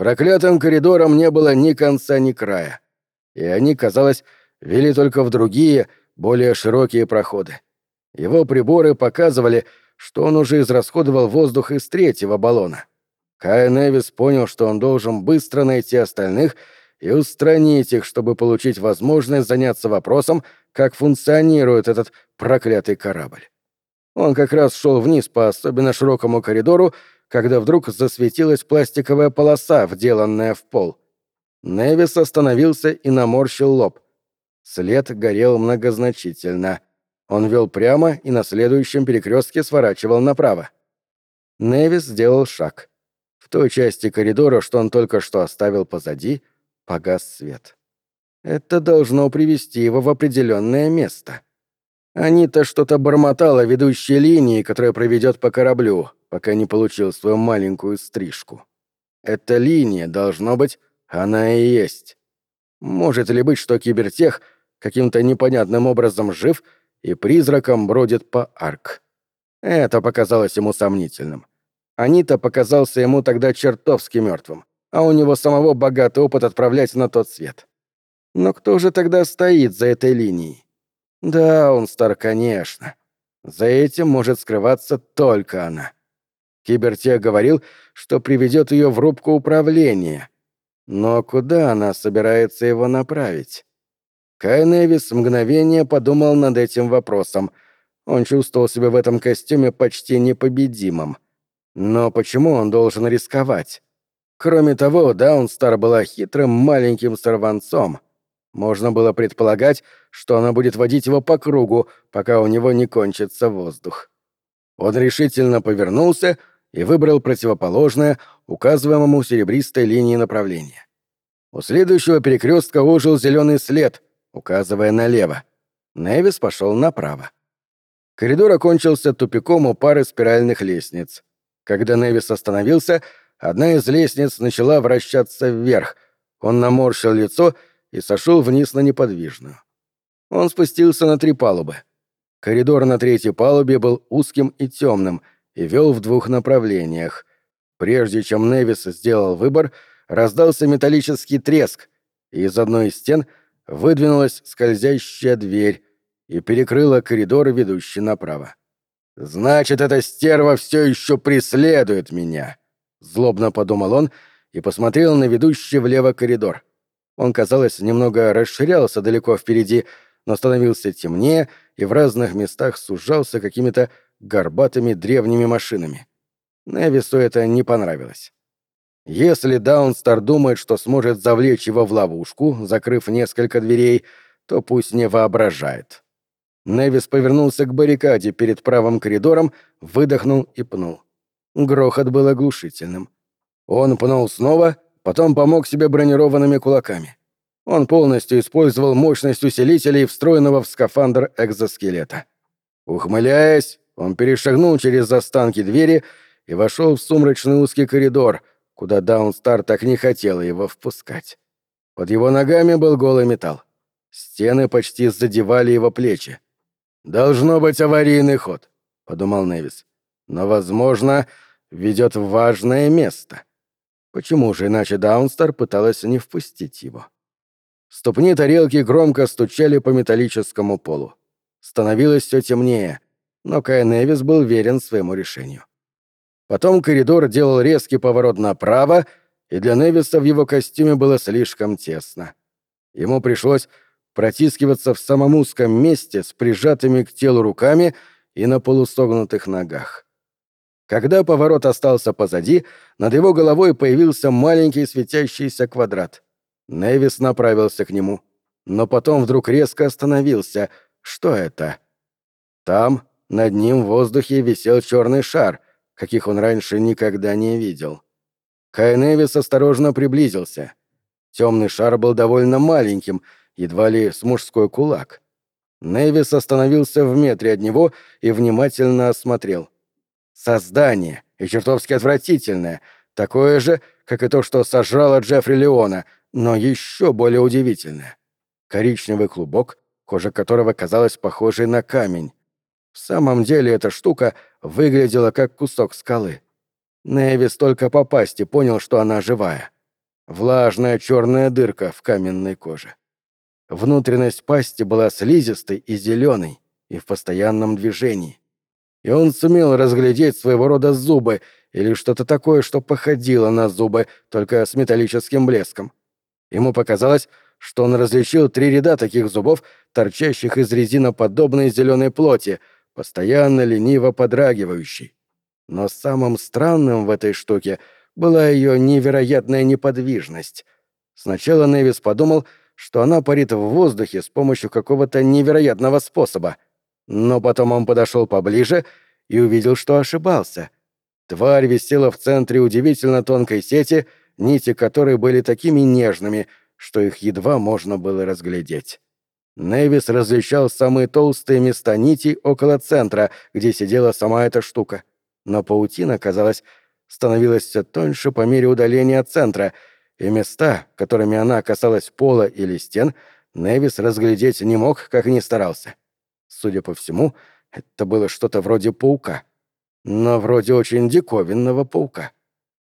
Проклятым коридорам не было ни конца, ни края. И они, казалось, вели только в другие, более широкие проходы. Его приборы показывали, что он уже израсходовал воздух из третьего баллона. Кай Невис понял, что он должен быстро найти остальных и устранить их, чтобы получить возможность заняться вопросом, как функционирует этот проклятый корабль. Он как раз шел вниз по особенно широкому коридору, когда вдруг засветилась пластиковая полоса, вделанная в пол. Невис остановился и наморщил лоб. След горел многозначительно. Он вел прямо и на следующем перекрестке сворачивал направо. Невис сделал шаг. В той части коридора, что он только что оставил позади, погас свет. Это должно привести его в определенное место. Анита что-то бормотала ведущей линии, которая проведет по кораблю, пока не получил свою маленькую стрижку. Эта линия, должно быть, она и есть. Может ли быть, что кибертех каким-то непонятным образом жив и призраком бродит по арк? Это показалось ему сомнительным. Анита показался ему тогда чертовски мертвым, а у него самого богатый опыт отправлять на тот свет. Но кто же тогда стоит за этой линией? Да, он стар, конечно. За этим может скрываться только она. Кибертех говорил, что приведет ее в рубку управления. Но куда она собирается его направить? Кай Невис мгновение подумал над этим вопросом. Он чувствовал себя в этом костюме почти непобедимым. Но почему он должен рисковать? Кроме того, Даунстар была хитрым маленьким сорванцом — можно было предполагать, что она будет водить его по кругу, пока у него не кончится воздух. Он решительно повернулся и выбрал противоположное, указываемому серебристой линии направления. У следующего перекрестка ожил зеленый след, указывая налево. Невис пошел направо. Коридор окончился тупиком у пары спиральных лестниц. Когда Невис остановился, одна из лестниц начала вращаться вверх. Он наморщил лицо и и сошел вниз на неподвижную. Он спустился на три палубы. Коридор на третьей палубе был узким и темным и вел в двух направлениях. Прежде чем Невис сделал выбор, раздался металлический треск, и из одной из стен выдвинулась скользящая дверь и перекрыла коридор, ведущий направо. «Значит, эта стерва все еще преследует меня!» — злобно подумал он и посмотрел на ведущий влево коридор. Он, казалось, немного расширялся далеко впереди, но становился темнее и в разных местах сужался какими-то горбатыми древними машинами. Невису это не понравилось. Если Даунстар думает, что сможет завлечь его в ловушку, закрыв несколько дверей, то пусть не воображает. Невис повернулся к баррикаде перед правым коридором, выдохнул и пнул. Грохот был оглушительным. Он пнул снова — потом помог себе бронированными кулаками. Он полностью использовал мощность усилителей, встроенного в скафандр экзоскелета. Ухмыляясь, он перешагнул через останки двери и вошел в сумрачный узкий коридор, куда Даунстар так не хотела его впускать. Под его ногами был голый металл. Стены почти задевали его плечи. «Должно быть аварийный ход», — подумал Невис. «Но, возможно, ведет в важное место». Почему же иначе Даунстар пыталась не впустить его? Ступни тарелки громко стучали по металлическому полу. Становилось все темнее, но Кай Невис был верен своему решению. Потом коридор делал резкий поворот направо, и для Невиса в его костюме было слишком тесно. Ему пришлось протискиваться в самом узком месте с прижатыми к телу руками и на полусогнутых ногах. Когда поворот остался позади, над его головой появился маленький светящийся квадрат. Невис направился к нему, но потом вдруг резко остановился. Что это? Там, над ним в воздухе висел черный шар, каких он раньше никогда не видел. Кай Невис осторожно приблизился. Темный шар был довольно маленьким, едва ли с мужской кулак. Невис остановился в метре от него и внимательно осмотрел — Создание, и чертовски отвратительное, такое же, как и то, что сожрало Джеффри Леона, но еще более удивительное. Коричневый клубок, кожа которого казалась похожей на камень. В самом деле эта штука выглядела как кусок скалы. Невис только попасть и понял, что она живая. влажная черная дырка в каменной коже. Внутренность пасти была слизистой и зеленой, и в постоянном движении. И он сумел разглядеть своего рода зубы или что-то такое, что походило на зубы, только с металлическим блеском. Ему показалось, что он различил три ряда таких зубов, торчащих из резиноподобной зеленой плоти, постоянно лениво подрагивающей. Но самым странным в этой штуке была ее невероятная неподвижность. Сначала Невис подумал, что она парит в воздухе с помощью какого-то невероятного способа. Но потом он подошел поближе и увидел, что ошибался. Тварь висела в центре удивительно тонкой сети, нити которой были такими нежными — что их едва можно было разглядеть. Невис различал самые толстые места нитей около центра, где сидела сама эта штука. Но паутина, казалось, становилась все тоньше по мере удаления от центра, и места, которыми она касалась пола или стен, Невис разглядеть не мог, как ни старался. Судя по всему, это было что-то вроде паука. Но вроде очень диковинного паука.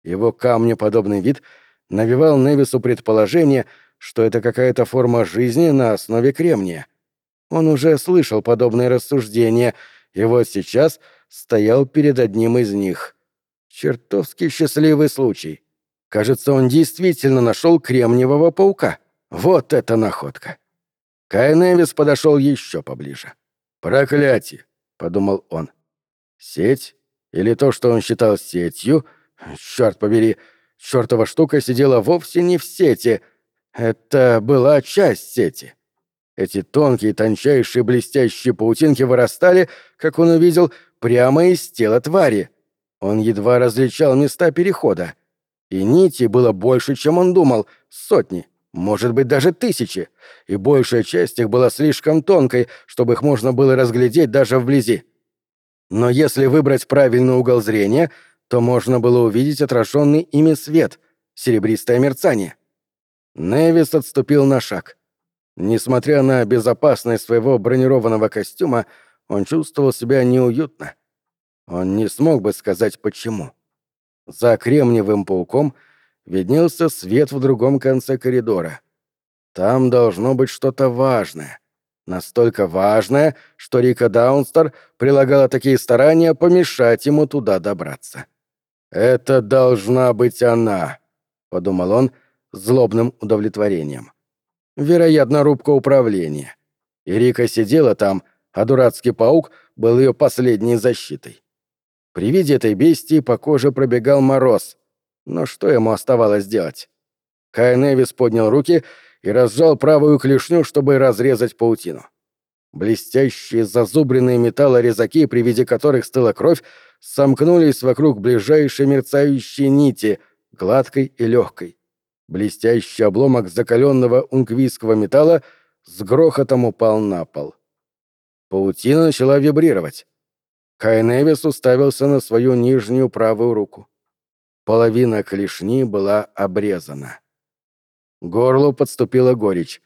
Его камнеподобный вид — навевал Невису предположение, что это какая-то форма жизни на основе кремния. Он уже слышал подобные рассуждения, и вот сейчас стоял перед одним из них. Чертовски счастливый случай. Кажется, он действительно нашел кремниевого паука. Вот это находка. Кай Невис подошел еще поближе. «Проклятие!» — подумал он. «Сеть? Или то, что он считал сетью? Черт побери!» Чёртова штука сидела вовсе не в сети. Это была часть сети. Эти тонкие, тончайшие, блестящие паутинки вырастали, как он увидел, прямо из тела твари. Он едва различал места перехода. И нити было больше, чем он думал, сотни, может быть, даже тысячи, и большая часть их была слишком тонкой, чтобы их можно было разглядеть даже вблизи. Но если выбрать правильный угол зрения — то можно было увидеть отраженный ими свет, серебристое мерцание. Невис отступил на шаг. Несмотря на безопасность своего бронированного костюма, он чувствовал себя неуютно. Он не смог бы сказать почему. За кремниевым пауком виднелся свет в другом конце коридора. Там должно быть что-то важное. Настолько важное, что Рика Даунстер прилагала такие старания помешать ему туда добраться. «Это должна быть она», — подумал он с злобным удовлетворением. «Вероятно, рубка управления. Ирика сидела там, а дурацкий паук был ее последней защитой. При виде этой бестии по коже пробегал мороз. Но что ему оставалось делать? Кай Невис поднял руки и разжал правую клешню, чтобы разрезать паутину. Блестящие зазубренные металлорезаки, при виде которых стыла кровь, сомкнулись вокруг ближайшей мерцающей нити, гладкой и легкой. Блестящий обломок закаленного унквийского металла с грохотом упал на пол. Паутина начала вибрировать. Кайневис уставился на свою нижнюю правую руку. Половина клешни была обрезана. Горлу подступила горечь.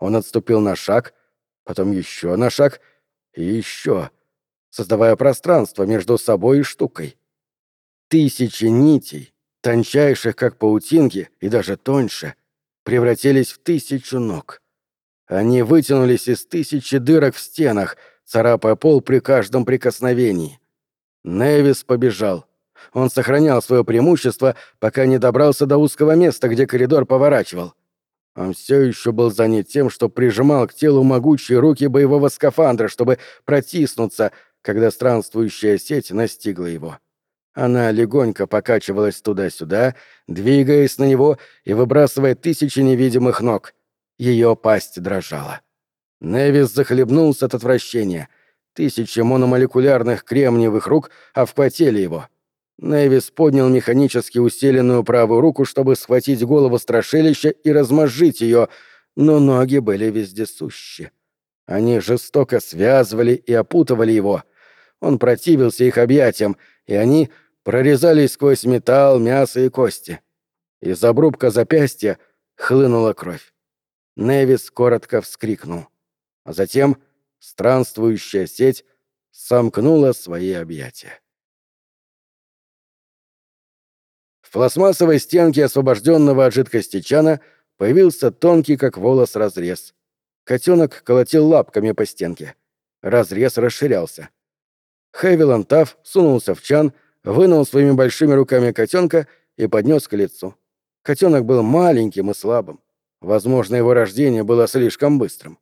Он отступил на шаг, потом еще на шаг и еще создавая пространство между собой и штукой. Тысячи нитей, тончайших, как паутинки, и даже тоньше, превратились в тысячу ног. Они вытянулись из тысячи дырок в стенах, царапая пол при каждом прикосновении. Невис побежал. Он сохранял свое преимущество, пока не добрался до узкого места, где коридор поворачивал. Он все еще был занят тем, что прижимал к телу могучие руки боевого скафандра, чтобы протиснуться, когда странствующая сеть настигла его. Она легонько покачивалась туда-сюда, двигаясь на него и выбрасывая тысячи невидимых ног. Ее пасть дрожала. Невис захлебнулся от отвращения. Тысячи мономолекулярных кремниевых рук обхватили его. Невис поднял механически усиленную правую руку, чтобы схватить голову страшилища и размозжить ее, но ноги были вездесущи. Они жестоко связывали и опутывали его. Он противился их объятиям, и они прорезались сквозь металл, мясо и кости. Из обрубка запястья хлынула кровь. Невис коротко вскрикнул. А затем странствующая сеть сомкнула свои объятия. В пластмассовой стенке освобожденного от жидкости чана появился тонкий, как волос, разрез. Котенок колотил лапками по стенке. Разрез расширялся. Хэвилан Тафф сунулся в чан, вынул своими большими руками котенка и поднес к лицу. Котенок был маленьким и слабым. Возможно, его рождение было слишком быстрым.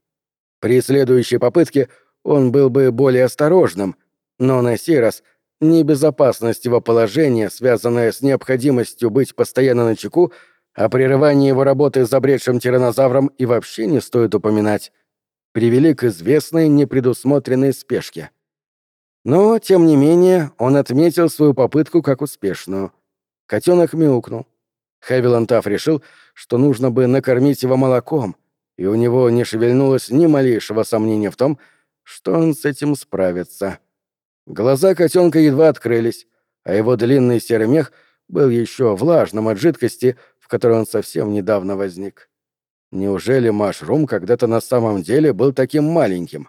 При следующей попытке он был бы более осторожным, но на сей раз небезопасность его положения, связанная с необходимостью быть постоянно на чеку, о прерывании его работы с забредшим тиранозавром и вообще не стоит упоминать, привели к известной непредусмотренной спешке. Но, тем не менее, он отметил свою попытку как успешную. Котенок мяукнул. Хевилантав решил, что нужно бы накормить его молоком, и у него не шевельнулось ни малейшего сомнения в том, что он с этим справится. Глаза котенка едва открылись, а его длинный серый мех был еще влажным от жидкости, в которой он совсем недавно возник. Неужели Машрум когда-то на самом деле был таким маленьким?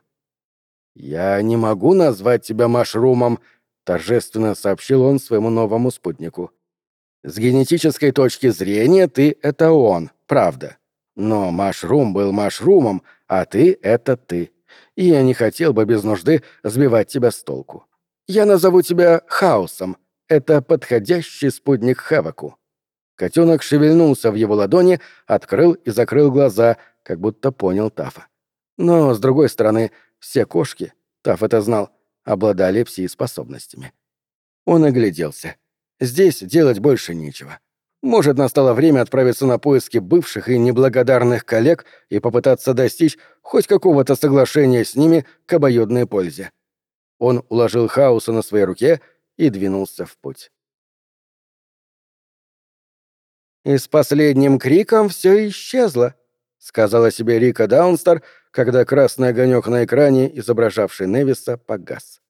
«Я не могу назвать тебя Машрумом», — торжественно сообщил он своему новому спутнику. «С генетической точки зрения ты — это он, правда. Но Машрум был Машрумом, а ты — это ты. И я не хотел бы без нужды сбивать тебя с толку. Я назову тебя Хаосом. Это подходящий спутник Хаваку. Котенок шевельнулся в его ладони, открыл и закрыл глаза, как будто понял Тафа. Но, с другой стороны, все кошки, Таф это знал, обладали пси-способностями. Он огляделся. Здесь делать больше нечего. Может, настало время отправиться на поиски бывших и неблагодарных коллег и попытаться достичь хоть какого-то соглашения с ними к обоюдной пользе. Он уложил хаоса на своей руке и двинулся в путь. «И с последним криком все исчезло», — сказала себе Рика Даунстар, когда красный огонек на экране, изображавший Невиса, погас.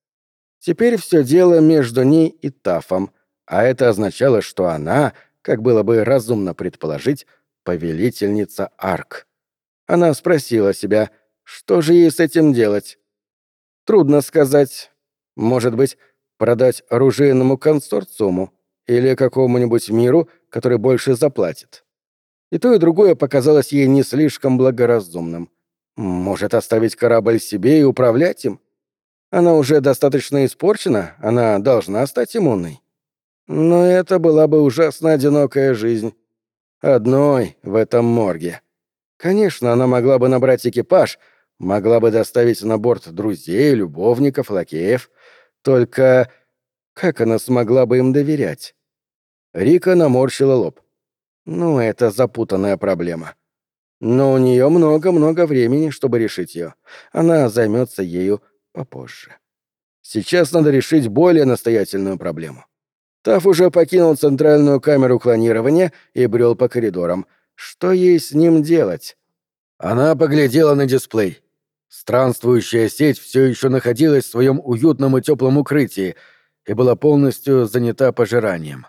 Теперь все дело между ней и Тафом, а это означало, что она, как было бы разумно предположить, повелительница Арк. Она спросила себя, что же ей с этим делать. Трудно сказать. Может быть, продать оружейному консорциуму или какому-нибудь миру, который больше заплатит. И то, и другое показалось ей не слишком благоразумным. Может, оставить корабль себе и управлять им? Она уже достаточно испорчена, она должна стать иммунной. Но это была бы ужасно одинокая жизнь. Одной в этом морге. Конечно, она могла бы набрать экипаж, могла бы доставить на борт друзей, любовников, лакеев. Только как она смогла бы им доверять? Рика наморщила лоб. Ну, это запутанная проблема. Но у нее много-много времени, чтобы решить ее. Она займется ею попозже. Сейчас надо решить более настоятельную проблему. Таф уже покинул центральную камеру клонирования и брел по коридорам. Что ей с ним делать? Она поглядела на дисплей. Странствующая сеть все еще находилась в своем уютном и теплом укрытии и была полностью занята пожиранием.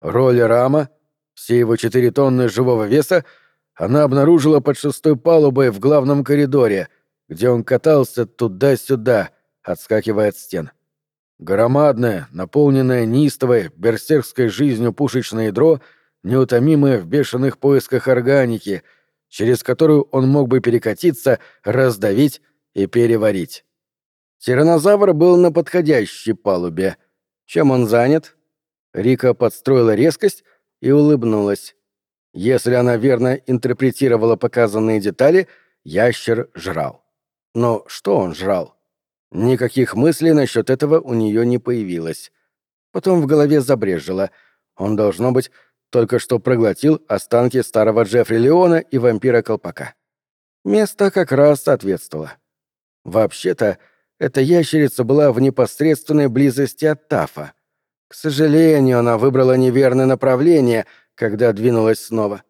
Роль Рама, все его четыре тонны живого веса, она обнаружила под шестой палубой в главном коридоре, где он катался туда-сюда, отскакивая от стен. Громадное, наполненное неистовой, берсеркской жизнью пушечное ядро, неутомимое в бешеных поисках органики, через которую он мог бы перекатиться, раздавить и переварить. Тиранозавр был на подходящей палубе. Чем он занят? Рика подстроила резкость и улыбнулась. Если она верно интерпретировала показанные детали, ящер жрал. Но что он жрал? Никаких мыслей насчет этого у нее не появилось. Потом в голове забрежило. Он, должно быть, только что проглотил останки старого Джеффри Леона и вампира-колпака. Место как раз соответствовало. Вообще-то, эта ящерица была в непосредственной близости от Тафа. К сожалению, она выбрала неверное направление, когда двинулась снова.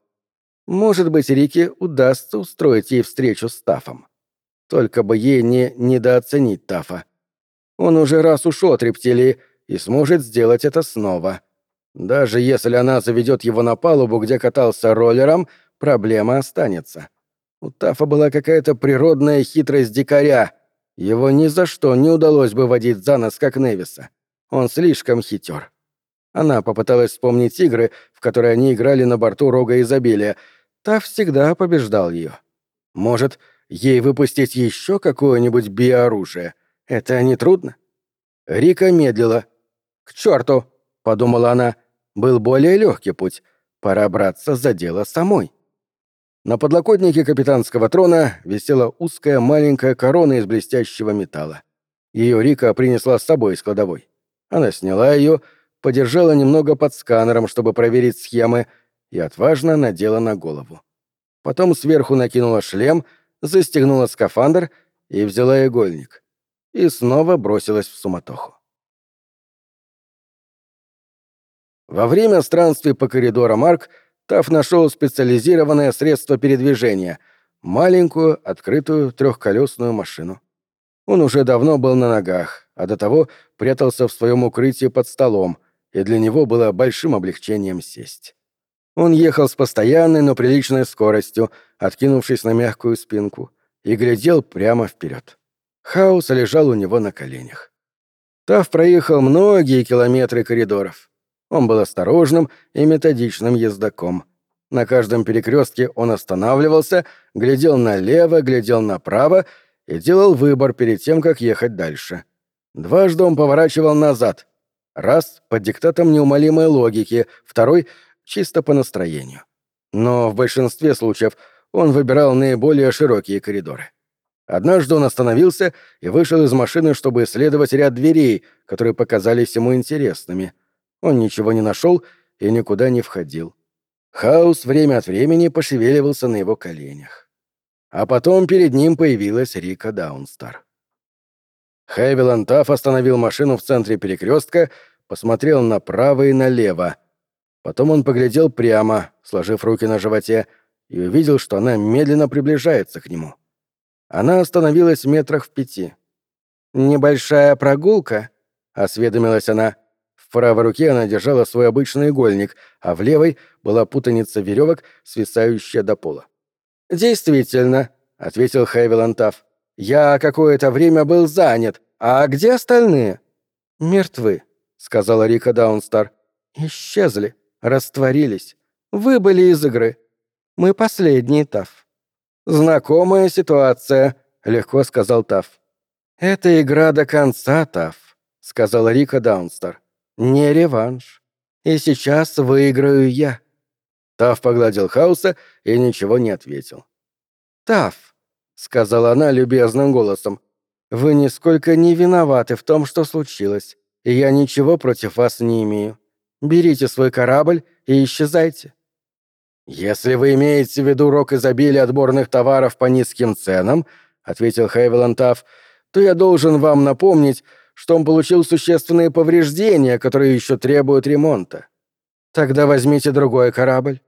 Может быть, Рике удастся устроить ей встречу с Тафом. Только бы ей не недооценить Тафа. Он уже раз ушел от рептилии и сможет сделать это снова. Даже если она заведет его на палубу, где катался роллером, проблема останется. У Тафа была какая-то природная хитрость дикаря. Его ни за что не удалось бы водить за нос, как Невиса. Он слишком хитер. Она попыталась вспомнить игры, в которые они играли на борту Рога Изобилия. Та всегда побеждал ее. Может, ей выпустить еще какое-нибудь биооружие? Это не трудно? Рика медлила. «К черту!» — подумала она. «Был более легкий путь. Пора браться за дело самой». На подлокотнике капитанского трона висела узкая маленькая корона из блестящего металла. Ее Рика принесла с собой из кладовой. Она сняла ее, подержала немного под сканером, чтобы проверить схемы, и отважно надела на голову. Потом сверху накинула шлем, застегнула скафандр и взяла игольник. И снова бросилась в суматоху. Во время странствий по коридорам арк Таф нашел специализированное средство передвижения — маленькую, открытую трехколесную машину. Он уже давно был на ногах, а до того прятался в своем укрытии под столом, и для него было большим облегчением сесть. Он ехал с постоянной, но приличной скоростью, откинувшись на мягкую спинку, и глядел прямо вперед. Хаус лежал у него на коленях. Тав проехал многие километры коридоров. Он был осторожным и методичным ездаком. На каждом перекрестке он останавливался, глядел налево, глядел направо и делал выбор перед тем, как ехать дальше. Дважды он поворачивал назад. Раз — под диктатом неумолимой логики, второй — чисто по настроению. Но в большинстве случаев он выбирал наиболее широкие коридоры. Однажды он остановился и вышел из машины, чтобы исследовать ряд дверей, которые показались ему интересными. Он ничего не нашел и никуда не входил. Хаос время от времени пошевеливался на его коленях. А потом перед ним появилась Рика Даунстар. Хэвилан Тафф остановил машину в центре перекрестка, посмотрел направо и налево. Потом он поглядел прямо, сложив руки на животе, и увидел, что она медленно приближается к нему. Она остановилась в метрах в пяти. «Небольшая прогулка?» — осведомилась она. В правой руке она держала свой обычный игольник, а в левой была путаница веревок, свисающая до пола. «Действительно», — ответил Хэвилан Тафф. «Я какое-то время был занят. А где остальные?» «Мертвы», — сказала Рика Даунстар. «Исчезли, растворились, выбыли из игры. Мы последний, Тафф». «Знакомая ситуация», — легко сказал Тафф. «Это игра до конца, Тафф», — сказала Рика Даунстар. Не реванш. И сейчас выиграю я. Тав погладил Хауса и ничего не ответил. Тав, сказала она любезным голосом, вы нисколько не виноваты в том, что случилось, и я ничего против вас не имею. Берите свой корабль и исчезайте. Если вы имеете в виду рок изобилия отборных товаров по низким ценам, ответил Хейвелан Тав, то я должен вам напомнить, что он получил существенные повреждения, которые еще требуют ремонта. Тогда возьмите другой корабль.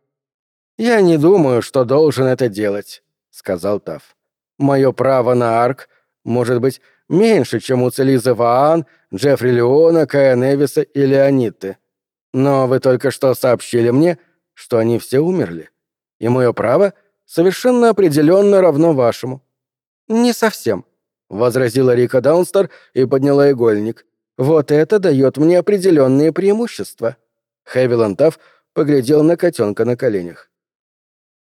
Я не думаю, что должен это делать, сказал Таф. Мое право на арк может быть меньше, чем у Целизы Ваан, Джеффри Леона, Кая Невиса и Леонитты. Но вы только что сообщили мне, что они все умерли. И мое право совершенно определенно равно вашему. Не совсем возразила Рика Даунстер и подняла игольник. «Вот это дает мне определенные преимущества». Хэвилан Тафф поглядел на котенка на коленях.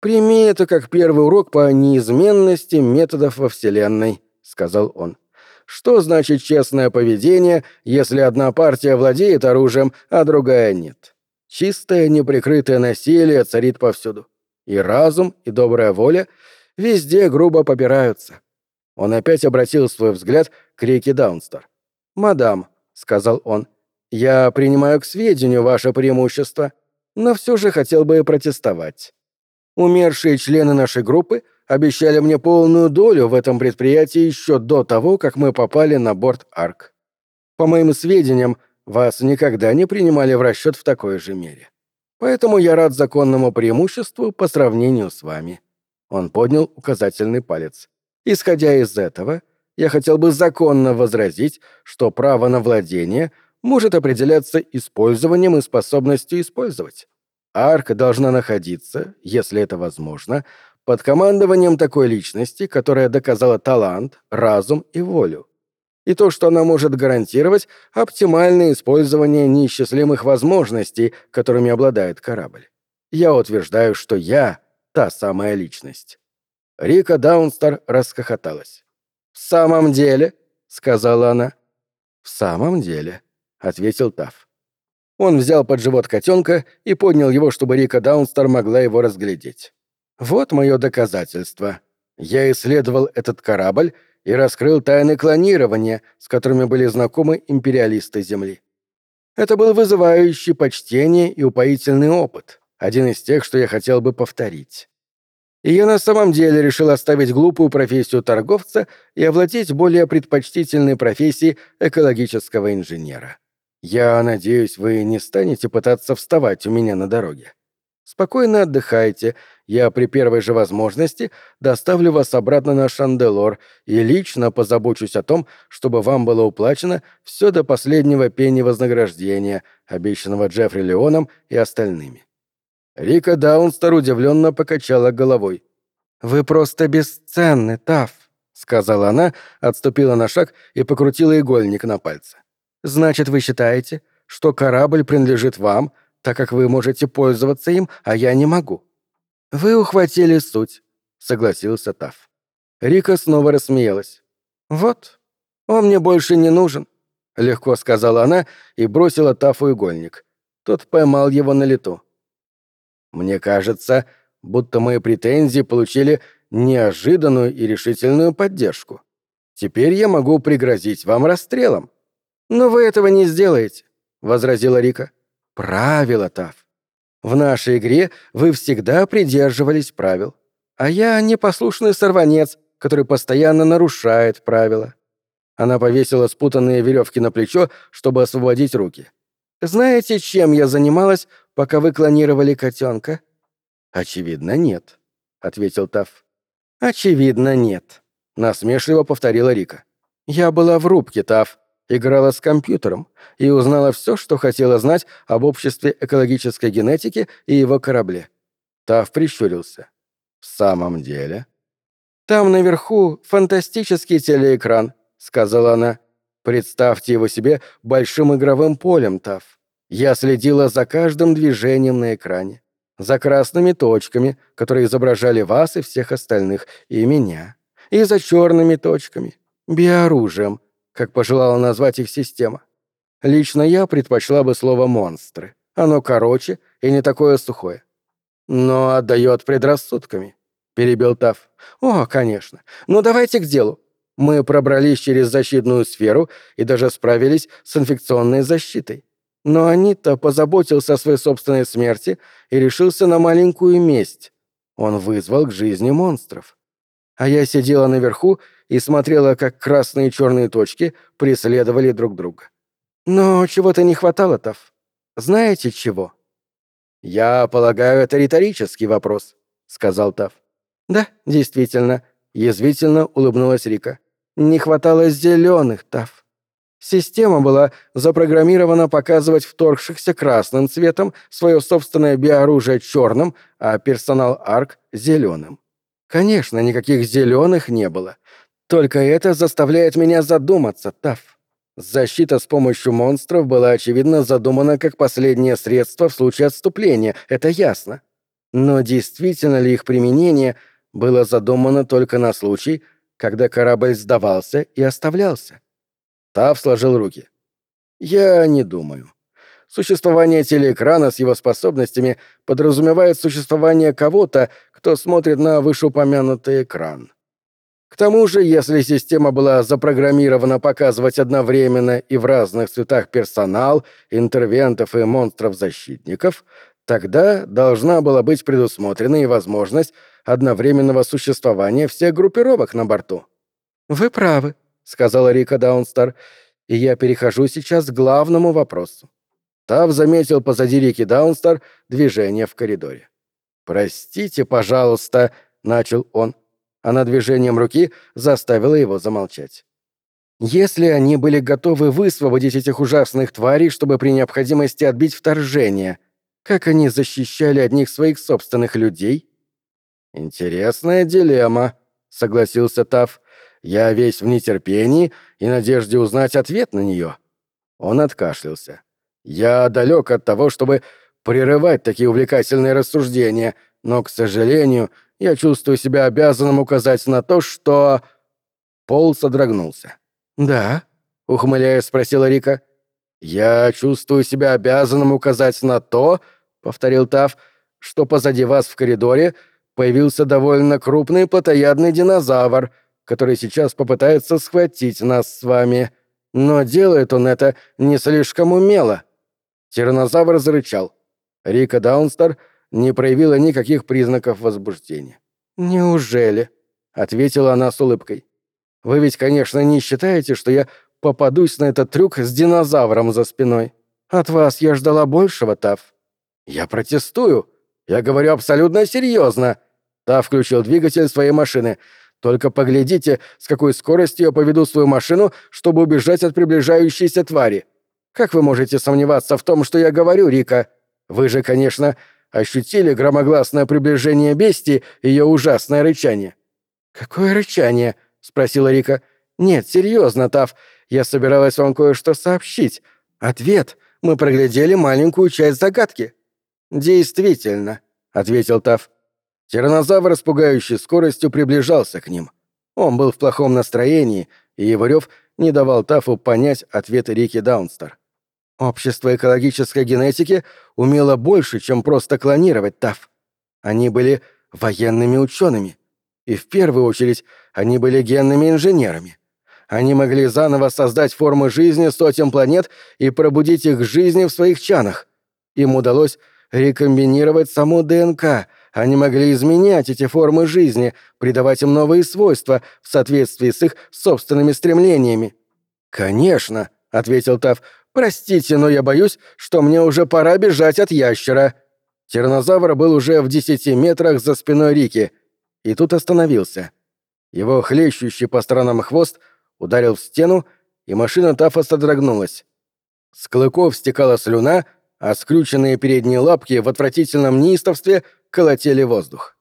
«Прими это как первый урок по неизменности методов во Вселенной», — сказал он. «Что значит честное поведение, если одна партия владеет оружием, а другая нет? Чистое, неприкрытое насилие царит повсюду. И разум, и добрая воля везде грубо попираются. Он опять обратил свой взгляд к реке Даунстер. «Мадам», — сказал он, — «я принимаю к сведению ваше преимущество, но все же хотел бы протестовать. Умершие члены нашей группы обещали мне полную долю в этом предприятии еще до того, как мы попали на борт Арк. По моим сведениям, вас никогда не принимали в расчет в такой же мере. Поэтому я рад законному преимуществу по сравнению с вами». Он поднял указательный палец. Исходя из этого, я хотел бы законно возразить, что право на владение может определяться использованием и способностью использовать. Арка должна находиться, если это возможно, под командованием такой личности, которая доказала талант, разум и волю. и то, что она может гарантировать оптимальное использование неисчислимых возможностей, которыми обладает корабль. Я утверждаю, что я — та самая личность. Рика Даунстар расхохоталась. «В самом деле?» — сказала она. «В самом деле», — ответил Таф. Он взял под живот котенка и поднял его, чтобы Рика Даунстар могла его разглядеть. «Вот мое доказательство. Я исследовал этот корабль и раскрыл тайны клонирования, с которыми были знакомы империалисты Земли. Это был вызывающий почтение и упоительный опыт, один из тех, что я хотел бы повторить. И я на самом деле решил оставить глупую профессию торговца и овладеть более предпочтительной профессией экологического инженера. Я надеюсь, вы не станете пытаться вставать у меня на дороге. Спокойно отдыхайте, я при первой же возможности доставлю вас обратно на Шанделор и лично позабочусь о том, чтобы вам было уплачено все до последнего пени вознаграждения, обещанного Джеффри Леоном и остальными. Рика Даунстер удивленно покачала головой. «Вы просто бесценны, Таф», — сказала она, отступила на шаг и покрутила игольник на пальце. «Значит, вы считаете, что корабль принадлежит вам, так как вы можете пользоваться им, а я не могу?» «Вы ухватили суть», — согласился Таф. Рика снова рассмеялась. «Вот, он мне больше не нужен», — легко сказала она и бросила Тафу игольник. Тот поймал его на лету. Мне кажется, будто мои претензии получили неожиданную и решительную поддержку. Теперь я могу пригрозить вам расстрелом. Но вы этого не сделаете, возразила Рика. Правила, Тав. В нашей игре вы всегда придерживались правил. А я непослушный сорванец, который постоянно нарушает правила. Она повесила спутанные веревки на плечо, чтобы освободить руки. Знаете, чем я занималась, пока вы клонировали котенка? Очевидно, нет, ответил Таф. Очевидно, нет, насмешливо повторила Рика. Я была в рубке, Таф, играла с компьютером и узнала все, что хотела знать об обществе экологической генетики и его корабле. Таф прищурился. В самом деле? Там наверху фантастический телеэкран, сказала она. Представьте его себе большим игровым полем, Таф. Я следила за каждым движением на экране, за красными точками, которые изображали вас и всех остальных, и меня, и за черными точками, биоружием, как пожелала назвать их система. Лично я предпочла бы слово «монстры». Оно короче и не такое сухое. Но отдает предрассудками, — перебил Тав. О, конечно. Ну давайте к делу. Мы пробрались через защитную сферу и даже справились с инфекционной защитой. Но Анита позаботился о своей собственной смерти и решился на маленькую месть. Он вызвал к жизни монстров. А я сидела наверху и смотрела, как красные и черные точки преследовали друг друга. Но чего-то не хватало, Тав. Знаете чего? «Я полагаю, это риторический вопрос», — сказал Тав. «Да, действительно», — язвительно улыбнулась Рика. «Не хватало зеленых, Тав». Система была запрограммирована показывать вторгшихся красным цветом, свое собственное биоружие черным, а персонал арк — зеленым. Конечно, никаких зеленых не было. Только это заставляет меня задуматься, Таф. Защита с помощью монстров была, очевидно, задумана как последнее средство в случае отступления, это ясно. Но действительно ли их применение было задумано только на случай, когда корабль сдавался и оставлялся? Тав сложил руки. «Я не думаю. Существование телеэкрана с его способностями подразумевает существование кого-то, кто смотрит на вышеупомянутый экран. К тому же, если система была запрограммирована показывать одновременно и в разных цветах персонал, интервентов и монстров-защитников, тогда должна была быть предусмотрена и возможность одновременного существования всех группировок на борту. «Вы правы», — сказала Рика Даунстар, — «и я перехожу сейчас к главному вопросу». Тав заметил позади Рики Даунстар движение в коридоре. «Простите, пожалуйста», — начал он. Она движением руки заставила его замолчать. Если они были готовы высвободить этих ужасных тварей, чтобы при необходимости отбить вторжение, как они защищали одних своих собственных людей? «Интересная дилемма», — согласился Тав. я весь в нетерпении и надежде узнать ответ на нее. Он откашлялся. Я далек от того, чтобы прерывать такие увлекательные рассуждения, но, к сожалению, я чувствую себя обязанным указать на то, что... Пол содрогнулся. «Да?» — ухмыляясь, спросила Рика. «Я чувствую себя обязанным указать на то, — повторил Тав, — что позади вас в коридоре появился довольно крупный плотоядный динозавр, который сейчас попытается схватить нас с вами. Но делает он это не слишком умело». Тиранозавр зарычал. Рика Даунстар не проявила никаких признаков возбуждения. «Неужели?» — ответила она с улыбкой. «Вы ведь, конечно, не считаете, что я попадусь на этот трюк с динозавром за спиной. От вас я ждала большего, Тав». «Я протестую. Я говорю абсолютно серьезно. Тав включил двигатель своей машины. «Только поглядите, с какой скоростью я поведу свою машину, чтобы убежать от приближающейся твари. Как вы можете сомневаться в том, что я говорю, Рика? Вы же, конечно, ощутили громогласное приближение бестии и ее ужасное рычание». «Какое рычание?» — спросила Рика. «Нет, серьезно, Тав, я собиралась вам кое-что сообщить. Ответ. Мы проглядели маленькую часть загадки». «Действительно», — ответил Тав. Тиранозавр с пугающей скоростью приближался к ним. Он был в плохом настроении, и его рев не давал Тафу понять ответ Рики Даунстер. Общество экологической генетики умело больше, чем просто клонировать Таф. Они были военными учеными. И в первую очередь они были генными инженерами. Они могли заново создать формы жизни сотен планет и пробудить их жизни в своих чанах. Им удалось рекомбинировать саму ДНК. Они могли изменять эти формы жизни, придавать им новые свойства в соответствии с их собственными стремлениями. «Конечно», — ответил Тав, — «простите, но я боюсь, что мне уже пора бежать от ящера». Тиранозавр был уже в десяти метрах за спиной Рики, и тут остановился. Его хлещущий по сторонам хвост — ударил в стену, и машина Тафа содрогнулась. С клыков стекала слюна, а скрюченные передние лапки в отвратительном неистовстве колотели воздух.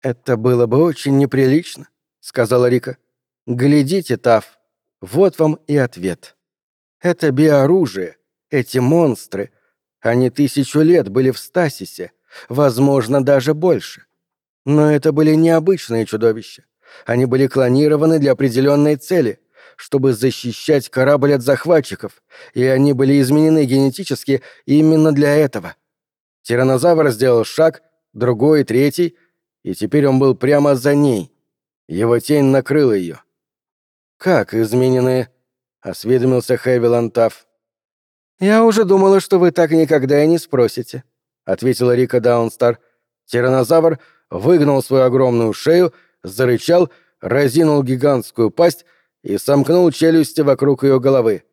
«Это было бы очень неприлично», — сказала Рика. «Глядите, Таф, вот вам и ответ. Это биоружие, эти монстры. Они тысячу лет были в стасисе, возможно, даже больше. Но это были необычные чудовища. Они были клонированы для определенной цели, чтобы защищать корабль от захватчиков, и они были изменены генетически именно для этого. Тиранозавр сделал шаг, другой, третий, и теперь он был прямо за ней. Его тень накрыла ее. «Как изменены?» — осведомился Хэви Тафф. «Я уже думала, что вы так никогда и не спросите», — ответила Рика Даунстар. Тиранозавр выгнал свою огромную шею зарычал, разинул гигантскую пасть и сомкнул челюсти вокруг ее головы.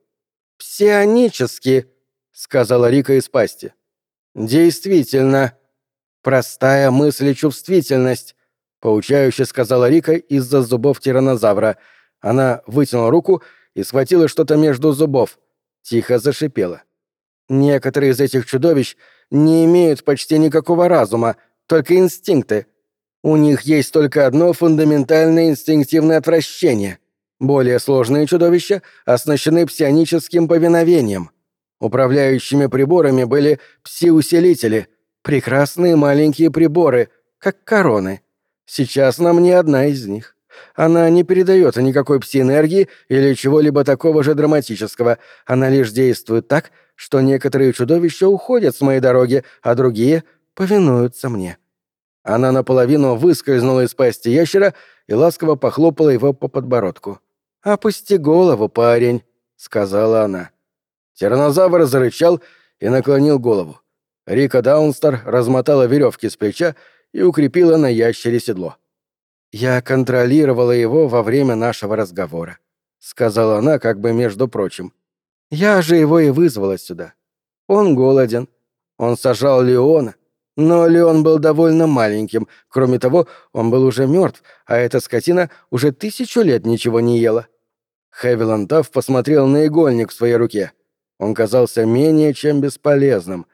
«Псионически», — сказала Рика из пасти. «Действительно. Простая мысль и чувствительность», — поучающе сказала Рика из-за зубов тиранозавра. Она вытянула руку и схватила что-то между зубов. Тихо зашипела. «Некоторые из этих чудовищ не имеют почти никакого разума, только инстинкты. У них есть только одно фундаментальное инстинктивное отвращение. Более сложные чудовища оснащены псионическим повиновением. Управляющими приборами были пси-усилители, прекрасные маленькие приборы, как короны. Сейчас нам не одна из них. Она не передает никакой пси-энергии или чего-либо такого же драматического. Она лишь действует так, что некоторые чудовища уходят с моей дороги, а другие повинуются мне. Она наполовину выскользнула из пасти ящера и ласково похлопала его по подбородку. «Опусти голову, парень», — сказала она. Тиранозавр зарычал и наклонил голову. Рика Даунстар размотала веревки с плеча и укрепила на ящере седло. «Я контролировала его во время нашего разговора», — сказала она как бы между прочим. «Я же его и вызвала сюда. Он голоден. Он сажал Леона, но Леон был довольно маленьким. Кроме того, он был уже мертв, а эта скотина уже тысячу лет ничего не ела. Хевилан Тафф посмотрел на игольник в своей руке. Он казался менее чем бесполезным.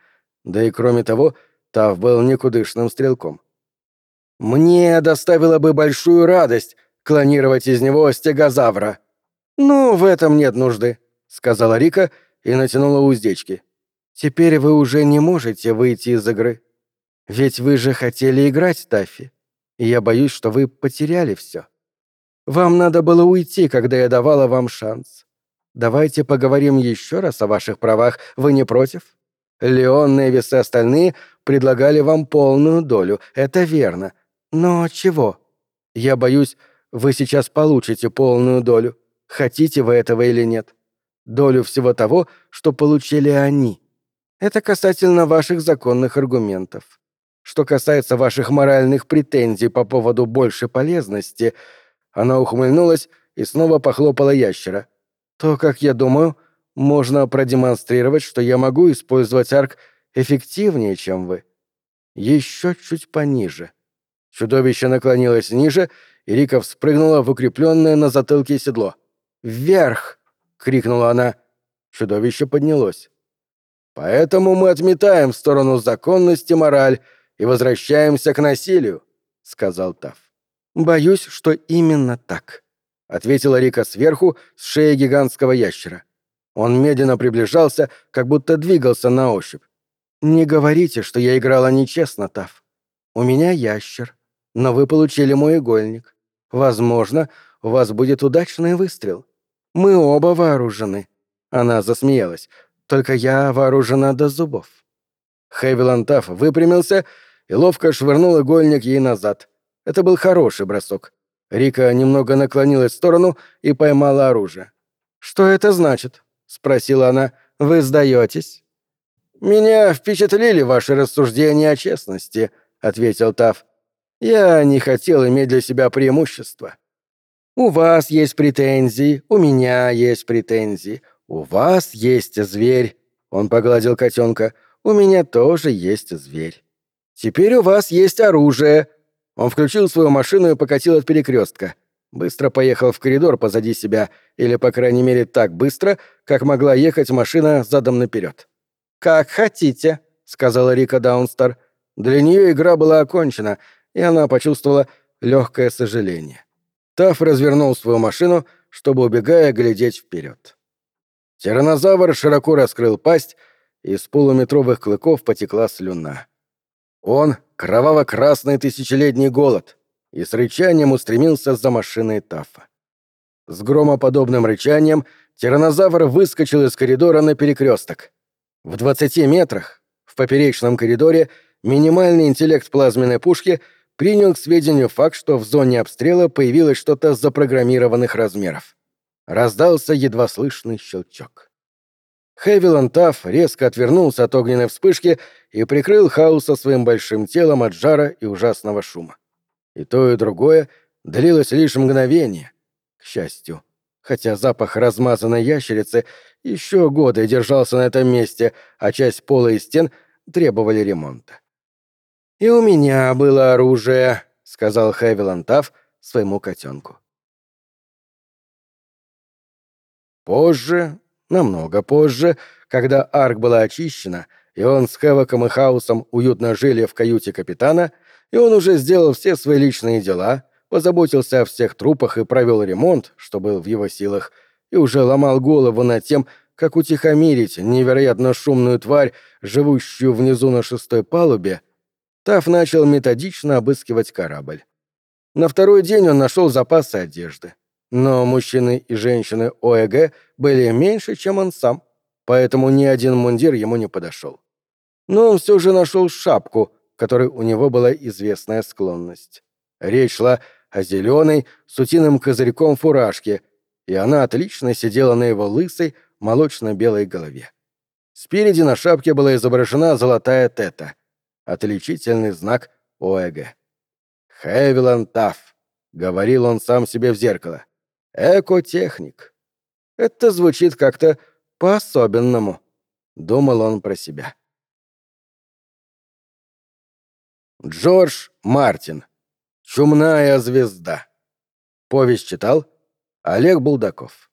Да и кроме того, Тафф был никудышным стрелком. «Мне доставило бы большую радость, клонировать из него стегозавра». «Ну, в этом нет нужды», — сказала Рика и натянула уздечки. «Теперь вы уже не можете выйти из игры. Ведь вы же хотели играть, Таффи, и я боюсь, что вы потеряли все. Вам надо было уйти, когда я давала вам шанс. Давайте поговорим еще раз о ваших правах, вы не против? Леон, Невис и остальные предлагали вам полную долю, это верно. Но чего? Я боюсь, вы сейчас получите полную долю, хотите вы этого или нет. Долю всего того, что получили они. Это касательно ваших законных аргументов. Что касается ваших моральных претензий по поводу большей полезности, она ухмыльнулась и снова похлопала ящера. То, как я думаю, можно продемонстрировать, что я могу использовать арк эффективнее, чем вы. Еще чуть пониже. Чудовище наклонилось ниже, и Рика вспрыгнула в укрепленное на затылке седло. «Вверх!» — крикнула она. Чудовище поднялось. «Поэтому мы отметаем в сторону законности мораль и возвращаемся к насилию», — сказал Таф. «Боюсь, что именно так», — ответила Рика сверху с шеи гигантского ящера. Он медленно приближался, как будто двигался на ощупь. «Не говорите, что я играла нечестно, Таф. У меня ящер, но вы получили мой игольник. Возможно, у вас будет удачный выстрел. Мы оба вооружены». Она засмеялась. «Только я вооружена до зубов». Хевилан Тафф выпрямился и ловко швырнул игольник ей назад. Это был хороший бросок. Рика немного наклонилась в сторону и поймала оружие. «Что это значит?» — спросила она. «Вы сдаетесь?» «Меня впечатлили ваши рассуждения о честности», — ответил Таф. «Я не хотел иметь для себя преимущества. У вас есть претензии, у меня есть претензии, у вас есть зверь», — он погладил котенка. «У меня тоже есть зверь». «Теперь у вас есть оружие». Он включил свою машину и покатил от перекрестка. Быстро поехал в коридор позади себя, или, по крайней мере, так быстро, как могла ехать машина задом наперед. «Как хотите», — сказала Рика Даунстар. Для нее игра была окончена, и она почувствовала легкое сожаление. Таф развернул свою машину, чтобы, убегая, глядеть вперед. Тиранозавр широко раскрыл пасть, и из полуметровых клыков потекла слюна. Он — кроваво-красный тысячелетний голод, и с рычанием устремился за машиной Тафа. С громоподобным рычанием тиранозавр выскочил из коридора на перекресток. В 20 метрах, в поперечном коридоре, минимальный интеллект плазменной пушки принял к сведению факт, что в зоне обстрела появилось что-то запрограммированных размеров. Раздался едва слышный щелчок. Хевилан Тафф резко отвернулся от огненной вспышки и прикрыл Хауса своим большим телом от жара и ужасного шума. И то, и другое длилось лишь мгновение, к счастью, хотя запах размазанной ящерицы еще годы держался на этом месте, а часть пола и стен требовали ремонта. «И у меня было оружие», — сказал Хевилан Тафф своему котенку. Позже Намного позже, когда арк была очищена, и он с Хэвоком и Хаусом уютно жили в каюте капитана, и он уже сделал все свои личные дела, позаботился о всех трупах и провел ремонт, что был в его силах, и уже ломал голову над тем, как утихомирить невероятно шумную тварь, живущую внизу на шестой палубе, Таф начал методично обыскивать корабль. На второй день он нашел запасы одежды. Но мужчины и женщины ОЭГ были меньше, чем он сам, поэтому ни один мундир ему не подошел. Но он все же нашел шапку, которой у него была известная склонность. Речь шла о зеленой с утиным козырьком фуражке, и она отлично сидела на его лысой, молочно-белой голове. Спереди на шапке была изображена золотая тета, отличительный знак ОЭГ. «Хевилан Тафф», — говорил он сам себе в зеркало. Экотехник. Это звучит как-то по-особенному, думал он про себя. Джордж Мартин. Чумная звезда. Повесть читал Олег Булдаков.